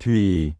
thì